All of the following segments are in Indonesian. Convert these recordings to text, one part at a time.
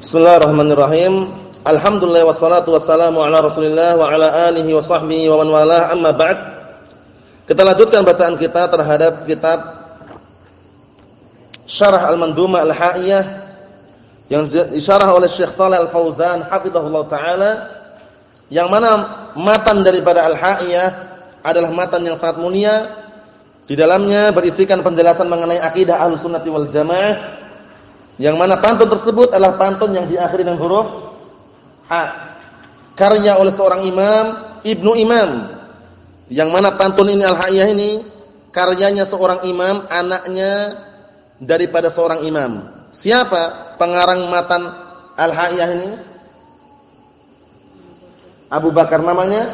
Bismillahirrahmanirrahim. Alhamdulillah wassalatu wassalamu ala Rasulillah wa ala alihi wa sahbihi wa man walah amma ba'd. Kita lanjutkan bacaan kita terhadap kitab Syarah Al-Mandumah Al-Ha'iyah yang disyarah oleh Syekh Shalih Al-Fauzan hafizahullah taala yang mana matan daripada Al-Ha'iyah adalah matan yang sangat mulia di dalamnya berisikan penjelasan mengenai akidah Ahlussunnah wal Jamaah yang mana pantun tersebut adalah pantun yang diakhiri dengan huruf ha. Karya oleh seorang imam, Ibnu Imam. Yang mana pantun ini Al-Haiyah ini karyanya seorang imam, anaknya daripada seorang imam. Siapa pengarang matan Al-Haiyah ini? Abu Bakar namanya?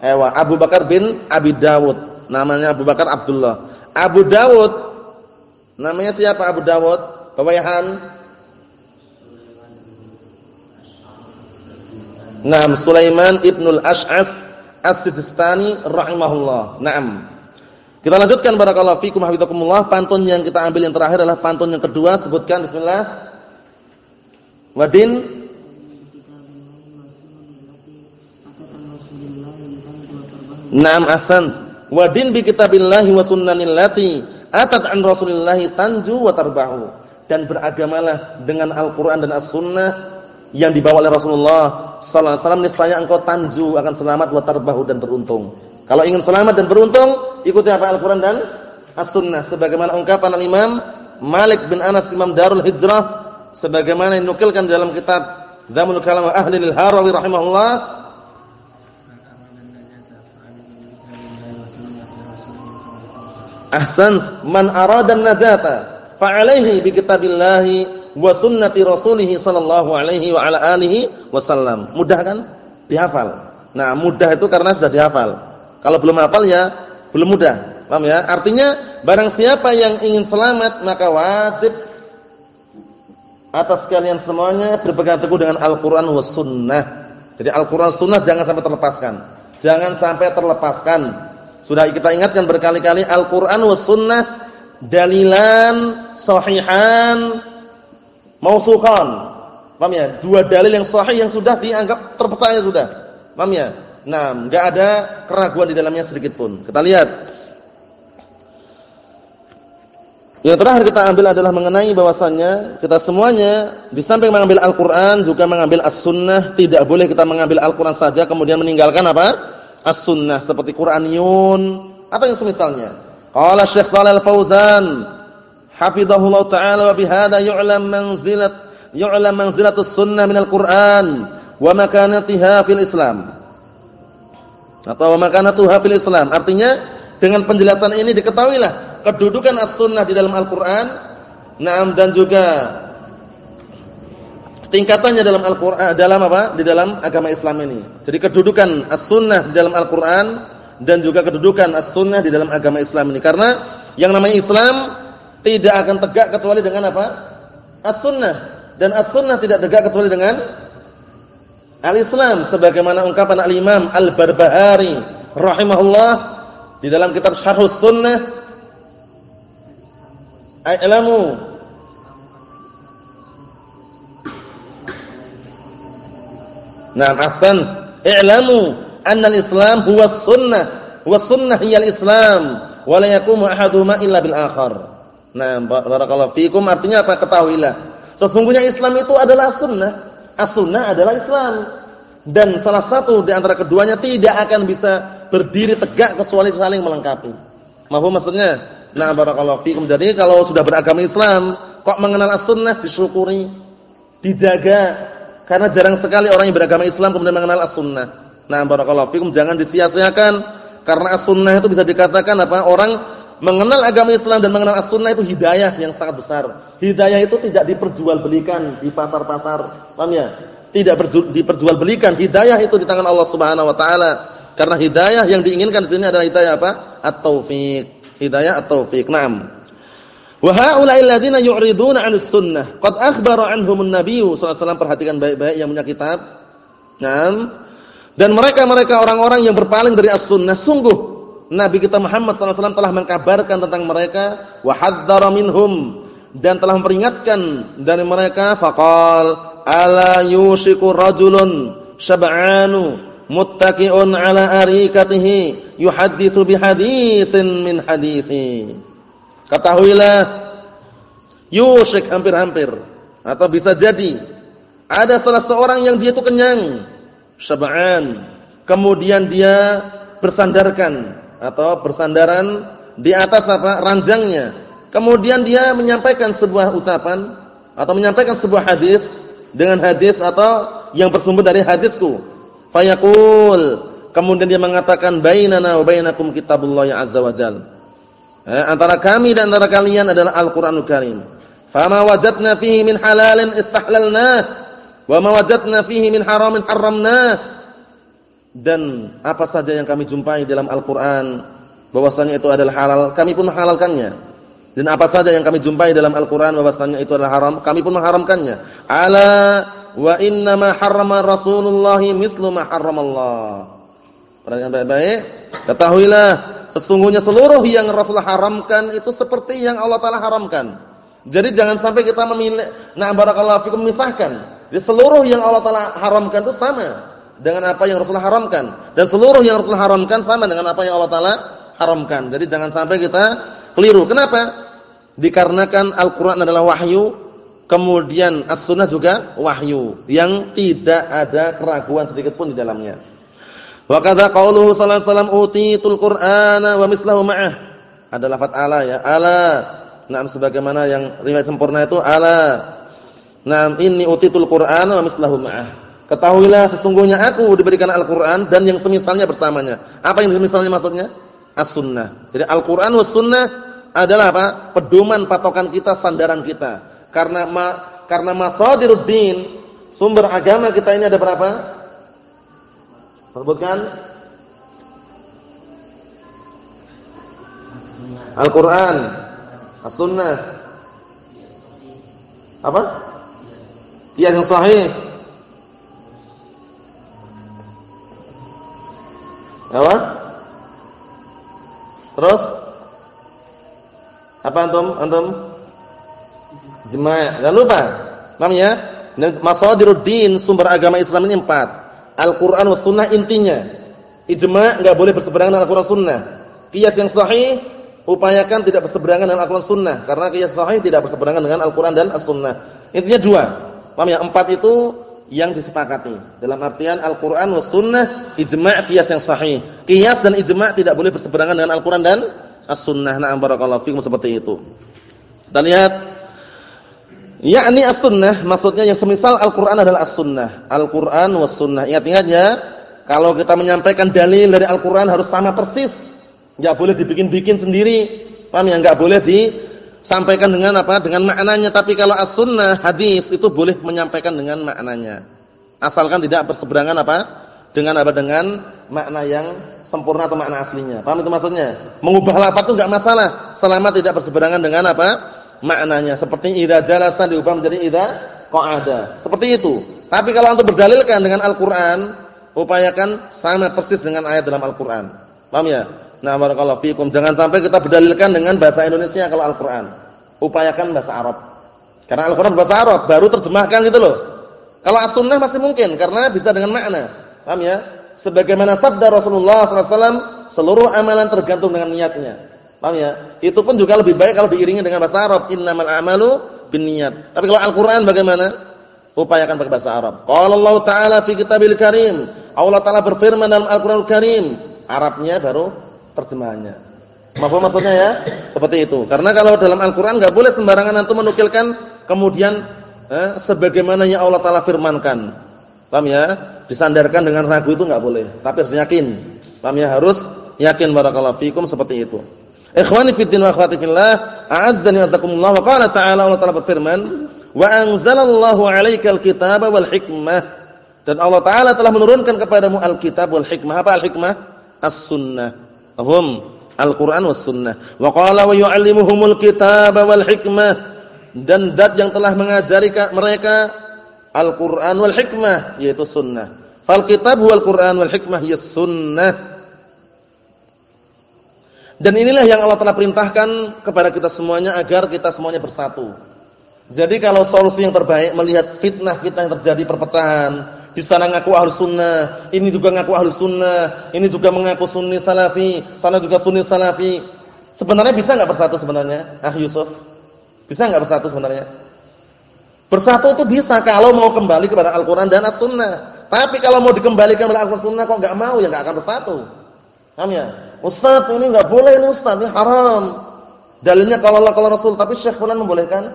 Ewa, Abu Bakar bin Abi Dawud. Namanya Abu Bakar Abdullah. Abu Dawud namanya siapa Abu Dawud? Pewayahan Naam Sulaiman ibnul Ash'af As-Sijistani rahimahullah. Naam. Kita lanjutkan barakallahu fikum hafizakumullah. Pantun yang kita ambil yang terakhir adalah pantun yang kedua. Sebutkan bismillah. Wadin Naam ahsan. Wadin bi kitabillahi wa sunnanil lati atat an Rasulillahi tanju wa tarbahu dan beragamalah dengan Al-Qur'an dan As-Sunnah yang dibawa oleh Rasulullah sallallahu alaihi wasallam niscaya engkau tanju akan selamat wa tarbahu dan beruntung. Kalau ingin selamat dan beruntung, ikuti apa Al-Qur'an dan As-Sunnah sebagaimana ungkapan Al-Imam Malik bin Anas Imam Darul Hijrah sebagaimana dinukilkan dalam kitab Dzamul Kalam Ahli al-Harawi rahimahullah Ahsan man arada an-najata fa'alaihi bi kitabillahi wa sunnati rasulih sallallahu alaihi wa ala alihi wasallam. Mudah kan? Dihafal. Nah, mudah itu karena sudah dihafal. Kalau belum hafal ya belum mudah. Paham ya? Artinya barang siapa yang ingin selamat maka wajib atas kalian semuanya berpegang teguh dengan Al-Qur'an was sunnah. Jadi Al-Qur'an sunnah jangan sampai terlepaskan. Jangan sampai terlepaskan. Sudah kita ingatkan berkali-kali Al-Qur'an was sunnah dalilan sahihan mausukan. Paham ya? Dua dalil yang sahih yang sudah dianggap terpercaya sudah. Paham ya? Nah, enggak ada keraguan di dalamnya sedikit pun. Kita lihat. Yang terakhir kita ambil adalah mengenai bahwasannya kita semuanya di samping mengambil Al-Qur'an juga mengambil As-Sunnah, tidak boleh kita mengambil Al-Qur'an saja kemudian meninggalkan apa? As-Sunnah seperti Qur'aniyun atau yang semisalnya. Qala Syekh Shalal Fauzan hafizahullah taala wa bihadza yu'lam manzilat yu'lam manzilatus sunnah minal Qur'an wa makanatiha fil Islam. Atau wa makanatuha fil Islam. Artinya dengan penjelasan ini diketahuilah kedudukan as-sunnah di dalam Al-Qur'an, na'am dan juga tingkatannya dalam Al-Qur'an dalam apa? Di dalam agama Islam ini. Jadi kedudukan as-sunnah di dalam Al-Qur'an dan juga kedudukan as-sunnah di dalam agama Islam ini. Karena yang namanya Islam tidak akan tegak kecuali dengan apa? As-sunnah. Dan as-sunnah tidak tegak kecuali dengan al-Islam. Sebagaimana ungkapan al-Imam Al-Barbahari rahimahullah di dalam kitab Syarhus Sunnah A'lamu Nah, ahsan. I'lamu anna al-Islam huwa sunnah wa sunnah hiya al-Islam wa la illa bil akhar. Nah, barakallahu fikum artinya apa? Ketahuilah. Sesungguhnya Islam itu adalah sunnah. As-sunnah adalah Islam. Dan salah satu di antara keduanya tidak akan bisa berdiri tegak kecuali saling melengkapi. Mahfum maksudnya? Nah, barakallahu fikum. Jadi kalau sudah beragama Islam, kok mengenal as-sunnah disyukuri, dijaga. Karena jarang sekali orang yang beragama Islam kemudian mengenal as-sunnah. Nah, barakallahu fikum jangan disia-siakan karena as-sunnah itu bisa dikatakan apa? Orang mengenal agama Islam dan mengenal as-sunnah itu hidayah yang sangat besar. Hidayah itu tidak diperjualbelikan di pasar-pasar. Paham ya? Tidak diperjualbelikan. Hidayah itu di tangan Allah Subhanahu wa taala. Karena hidayah yang diinginkan di sini adalah hidayah apa? At-taufik. Hidayah at-taufik. Naam. Wa haula'i alladziina yu'riduna 'anis sunnah qad akhbara 'anhum an-nabiy sallallahu alaihi wasallam perhatikan baik-baik yang punya kitab. Naam. Dan mereka-mereka orang-orang yang berpaling dari as-sunnah sungguh Nabi kita Muhammad SAW telah mengkabarkan tentang mereka wa hadzdzara minhum dan telah memperingatkan dari mereka faqal ala yushiku rajulun syab'anu muttaqi'un ala arikatihi yuhadditsu bihaditsin min hadithi. Ketahuilah yushik hampir-hampir atau bisa jadi ada salah seorang yang dia itu kenyang syab'an kemudian dia bersandarkan atau bersandaran di atas apa ranjangnya Kemudian dia menyampaikan sebuah ucapan atau menyampaikan sebuah hadis dengan hadis atau yang bersumber dari hadisku. Fayaqul kemudian dia mengatakan bainana wa bainakum kitabullah ya azza wajal. Eh, antara kami dan antara kalian adalah Al-Qur'anul Karim. Fama wajadna fihi min halalin istahlalna wa ma wajadna fihi min haramin haramna. Dan apa saja yang kami jumpai dalam Al-Qur'an bahwasanya itu adalah halal, kami pun menghalalkannya dan apa saja yang kami jumpai dalam Al-Qur'an bahwasanya itu adalah haram, kami pun mengharamkannya. Ala wa inna ma harrama Rasulullah mislu ma harramallah. Perhatikan baik-baik. Ketahuilah sesungguhnya seluruh yang Rasulullah haramkan itu seperti yang Allah taala haramkan. Jadi jangan sampai kita memilih nah barakallahu fikum memisahkan. Jadi seluruh yang Allah taala haramkan itu sama dengan apa yang Rasulullah haramkan dan seluruh yang Rasulullah haramkan sama dengan apa yang Allah taala haramkan. Jadi jangan sampai kita keliru. Kenapa? Dikarenakan Al-Quran adalah wahyu, kemudian As-Sunnah juga wahyu, yang tidak ada keraguan sedikit pun di dalamnya. Wa kadza qauluhu sallallahu alaihi wasallam utitul qur'ana wa mislahu ma'ah. Ada lafaz ala ya, ala. Naam sebagaimana yang riwayat sempurna itu ala. Naam inni utitul qur'ana wa mislahu ma'ah. Ketahuilah sesungguhnya aku diberikan Al-Qur'an dan yang semisalnya bersamanya. Apa yang semisalnya maksudnya? As-Sunnah. Jadi Al-Qur'an was Sunnah adalah apa? Pedoman patokan kita, sandaran kita. Karena ma, karena masadiruddin, sumber agama kita ini ada berapa? Sebutkan. Al-Qur'an, As-Sunnah. Apa? Yang sahih. Apa? Terus apa antum? Antum? Jemaah. Jangan lupa. Namanya Masadiruddin sumber agama Islam ini empat. Al-Qur'an was sunnah intinya. Ijma' enggak boleh berseberangan dengan Al-Qur'an sunnah. Qiyas yang sahih upayakan tidak berseberangan dengan Al-Qur'an sunnah karena qiyas sahih tidak berseberangan dengan Al-Qur'an dan As-Sunnah. Intinya dua. Paham ya? Empat itu yang disepakati. Dalam artian Al-Qur'an was sunnah, ijma' qiyas yang sahih. Qiyas dan ijma' tidak boleh berseberangan dengan Al-Qur'an dan as-sunnah. Na'am barakallahu fikum seperti itu. Dan lihat yakni as-sunnah maksudnya yang semisal Al-Qur'an adalah as-sunnah. Al-Qur'an was-sunnah. Ingat-ingat ya, kalau kita menyampaikan dalil dari Al-Qur'an harus sama persis. Enggak boleh dibikin-bikin sendiri. Paham ya? Enggak boleh disampaikan dengan apa? Dengan maknanya. Tapi kalau as-sunnah hadis itu boleh menyampaikan dengan maknanya. Asalkan tidak berseberangan apa? Dengan apa? Dengan makna yang sempurna atau makna aslinya. Paham itu maksudnya? Mengubah lafaz itu enggak masalah selama tidak berseberangan dengan apa? maknanya. Seperti idza jalasa diubah menjadi idza qa'ada. Seperti itu. Tapi kalau untuk berdalilkan dengan Al-Qur'an, upayakan sama persis dengan ayat dalam Al-Qur'an. Paham ya? Nah, barakallahu fikum. Jangan sampai kita berdalilkan dengan bahasa Indonesia kalau Al-Qur'an. Upayakan bahasa Arab. Karena Al-Qur'an bahasa Arab, baru terjemahkan gitu loh. Kalau As-Sunnah masih mungkin karena bisa dengan makna. Paham ya? Sebagaimana sabda Rasulullah SAW, seluruh amalan tergantung dengan niatnya. Paham ya? Itu pun juga lebih baik kalau diiringi dengan bahasa Arab. Innamal a'malu binniyat. Tapi kalau Al-Qur'an bagaimana? Upayakan pakai bahasa Arab. Qala Allah Ta'ala fi Kitabil Karim. Allah Ta'ala berfirman dalam Al-Qur'anul Karim. Arabnya baru terjemahannya. Apa maksudnya ya? Seperti itu. Karena kalau dalam Al-Qur'an enggak boleh sembarangan antum menukilkan kemudian eh, sebagaimana yang Allah Ta'ala firmankan. Paham ya? Disandarkan dengan ragu itu enggak boleh, tapi harus yakin. Paham ya? Harus yakin barakallahu fikum seperti itu. Ikhwani fid din wa akhwati fillah, a'azzani wa azakumullah wa qala ta'ala Allah Ta'ala berfirman, "Wa anzalallahu 'alaikal kitaba wal hikmah." Dan Allah Ta'ala telah menurunkan kepadamu Al-Kitab wal hikmah. Apa Al-Hikmah? As-Sunnah. Paham? Al-Qur'an was Sunnah. Wa qala wa yu'allimuhumul kitaba wal hikmah. Dan zat yang telah mengajari mereka Al-Qur'an wal hikmah yaitu sunnah. Fal kitab wal Qur'an wal hikmah ya sunnah. Dan inilah yang Allah telah perintahkan kepada kita semuanya agar kita semuanya bersatu. Jadi kalau solusi yang terbaik melihat fitnah-fitnah yang terjadi perpecahan, di sana ngaku ahlu sunnah, ini juga ngaku ahlu sunnah, ini juga mengaku sunni salafi, sana juga sunni salafi. Sebenarnya bisa nggak bersatu sebenarnya, Ah Yusuf? Bisa nggak bersatu sebenarnya? Bersatu itu bisa kalau mau kembali kepada Al-Quran dan As-Sunnah. Tapi kalau mau dikembalikan kepada Al-Quran Sunnah kok nggak mau ya nggak akan bersatu. Paham ya? Ustaz ini nggak boleh ini Ustaz, ini haram. Dalilnya kalau Allah kalau Rasul, tapi Syekh Fulan membolehkan.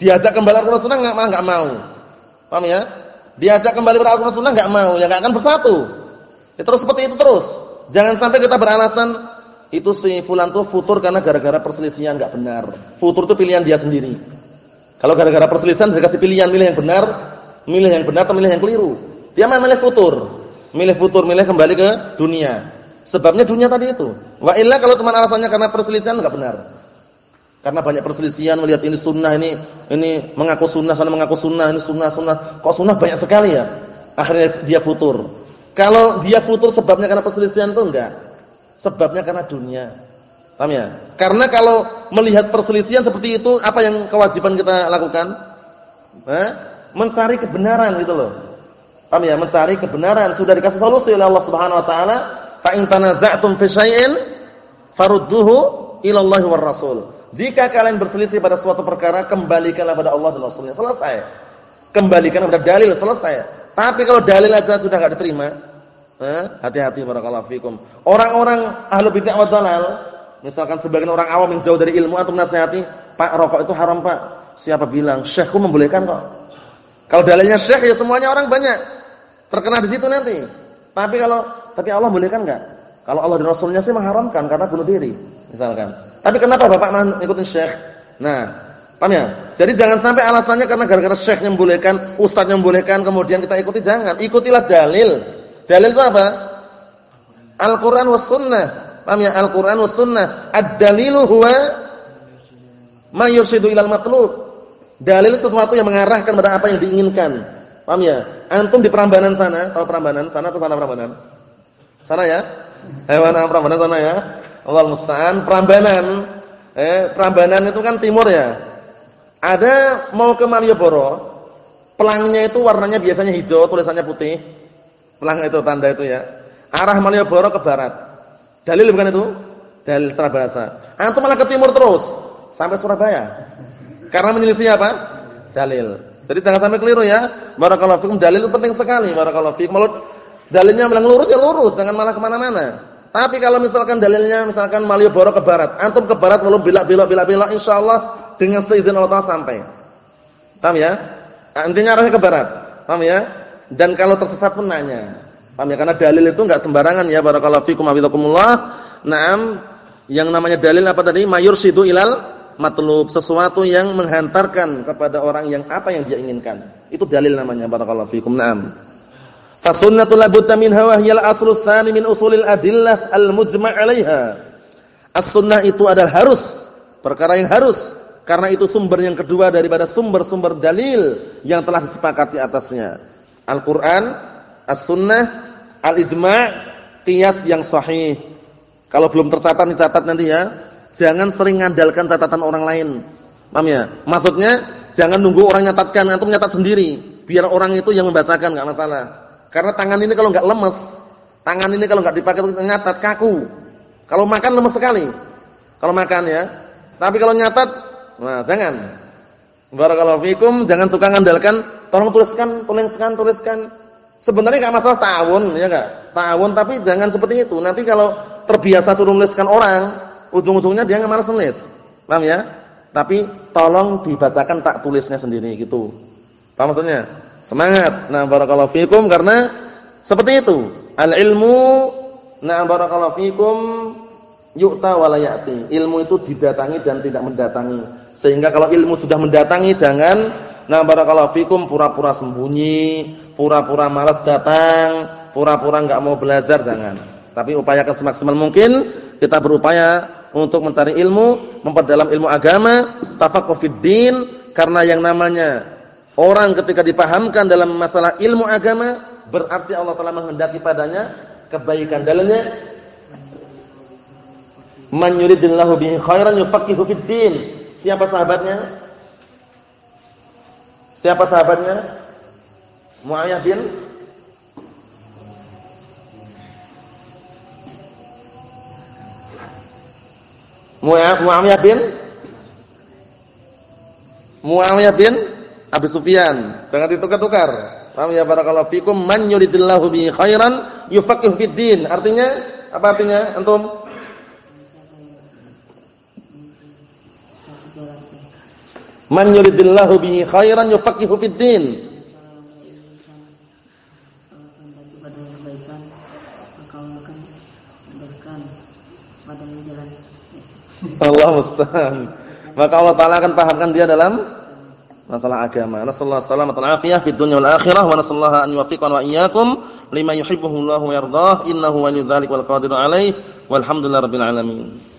Diajak kembali Al-Quran Sunnah nggak mau. Paham ya? Diajak kembali Al-Quran Sunnah nggak mau, ya nggak akan bersatu. Ya, terus seperti itu terus. Jangan sampai kita beralasan itu si fulan tuh futur karena gara-gara perselisihan nggak benar. Futur itu pilihan dia sendiri. Kalau gara-gara perselisihan dikasih pilihan milih yang benar, milih yang benar atau milih yang keliru. Dia malah milih futur. Milih futur, milih kembali ke dunia. Sebabnya dunia tadi itu. Wa illa kalau cuma alasannya karena perselisihan nggak benar. Karena banyak perselisihan melihat ini sunnah ini ini mengaku sunnah sana mengaku sunnah ini sunnah sunnah kok sunnah banyak sekali ya. Akhirnya dia futur. Kalau dia futur sebabnya karena perselisihan itu enggak. Sebabnya karena dunia. Paham ya? Karena kalau melihat perselisihan seperti itu apa yang kewajiban kita lakukan? Eh? Mencari kebenaran gitu loh. Paham ya? Mencari kebenaran sudah dikasih solusi oleh Allah Subhanahu wa taala, fa in tanaza'tum fi syai'in farudduhu ila Allah war Rasul. Jika kalian berselisih pada suatu perkara, kembalikanlah pada Allah dan Rasulnya. Selesai. Kembalikan pada dalil, selesai. Tapi kalau dalil aja sudah enggak diterima, hati-hati barakallahu fikum. Orang-orang ahlu bid'ah wa dalal, misalkan sebagian orang awam yang jauh dari ilmu atau nasihati, Pak rokok itu haram Pak. Siapa bilang? Syekhku membolehkan kok. Kalau dalilnya syekh ya semuanya orang banyak terkena di situ nanti. Tapi kalau tapi Allah bolehkan enggak? Kalau Allah dan Rasulnya sih mengharamkan karena bunuh diri, misalkan. Tapi kenapa Bapak ikutin Syekh? Nah, paham ya? Jadi jangan sampai alasannya karena gara-gara Syekh yang membolehkan, ustaz yang membolehkan kemudian kita ikuti jangan. Ikutilah dalil. Dalil itu apa? Al-Qur'an was sunnah. Paham ya? Al-Qur'an was sunnah. Ad-dalilu huwa ma ilal matlub. Dalil sesuatu yang mengarahkan pada apa yang diinginkan. Paham ya? Antum di Prambanan sana, tahu Prambanan sana atau sana Prambanan? Sana ya? Hewan Prambanan sana ya? Allah musta'an, Prambanan. Eh, Prambanan itu kan timur ya. Ada mau ke Malioboro, pelangnya itu warnanya biasanya hijau, tulisannya putih. Pelang itu tanda itu ya. Arah Malioboro ke barat. Dalil bukan itu? Dalil secara bahasa. Antum malah ke timur terus sampai Surabaya. Karena menyelisih apa? Dalil. Jadi jangan sampai keliru ya. Barakallahu fikum dalil itu penting sekali. Barakallahu fikum. dalilnya malah lurus ya lurus, jangan malah ke mana mana tapi kalau misalkan dalilnya misalkan Malioboro ke barat, antum ke barat belum belok-belok insyaallah dengan seizin Allah Taala sampai. Paham ya? Intinya arahnya ke barat. Paham ya? Dan kalau tersesat pun nanya. Paham ya? Karena dalil itu enggak sembarangan ya barakallahu fikum hafizakumullah. Naam, yang namanya dalil apa tadi? Mayursidu ilal matlub, sesuatu yang menghantarkan kepada orang yang apa yang dia inginkan. Itu dalil namanya barakallahu fikum. Naam. Fasunnatul labutta minha wa hiyal aslu tsani min usulil adillah al-mujma' 'alaiha. As-sunnah itu adalah harus, perkara yang harus karena itu sumber yang kedua daripada sumber-sumber dalil yang telah disepakati atasnya. Al-Qur'an, As-Sunnah, Al-Ijma', qiyas yang sahih. Kalau belum tercatat dicatat nanti ya. Jangan sering ngandalkan catatan orang lain. Paham ya? Maksudnya jangan nunggu orang nyatatkan, antum nyatat sendiri. Biar orang itu yang membacakan enggak masalah. Karena tangan ini kalau nggak lemes, tangan ini kalau nggak dipakai untuk nyatat kaku. Kalau makan lemes sekali. Kalau makan ya. Tapi kalau nyatat, nah jangan. Barakallahu fikum, jangan suka ngandalkan, tolong tuliskan, tuliskan, tuliskan. Sebenarnya nggak masalah tahun, ya enggak? Tahun tapi jangan seperti itu. Nanti kalau terbiasa suruh nuliskan orang, ujung-ujungnya dia nggak malas nulis. Paham ya? Tapi tolong dibacakan tak tulisnya sendiri gitu. Paham maksudnya? Semangat. Nah, barakallahu fikum karena seperti itu. Al-ilmu nah barakallahu fikum yu'ta wa. Ilmu itu didatangi dan tidak mendatangi. Sehingga kalau ilmu sudah mendatangi jangan nah barakallahu fikum pura-pura sembunyi, pura-pura malas datang, pura-pura enggak mau belajar jangan. Tapi upayakan semaksimal mungkin kita berupaya untuk mencari ilmu, memperdalam ilmu agama, tafaqquh fid din karena yang namanya Orang ketika dipahamkan dalam masalah ilmu agama, berarti Allah telah menghendaki padanya kebaikan. Dalilnya Man yuridillahu bihi khairan yufaqihu fid din. Siapa sahabatnya? Siapa sahabatnya? Muawiyah bin Muawiyah bin Muawiyah bin Abi Sufyan. Jangan ditukar-tukar. Paham ya barakallahu fikum man yuridillahu bihi khairan yufaqihu fid din. Artinya apa artinya antum? Man yuridillahu bihi khairan yufaqihu fid din. Allah. Maka Allah Taala akan pahamkan dia dalam masalah agama. Nasallahu alaihi wasallam afiyah fid dunya wal akhirah wa nasallahu an yuwaffiqana wa iyyakum lima yuhibbuhu Allah wa yardah innahu waliyyu dzalik wal qadiru alaihi walhamdulillahirabbil alamin.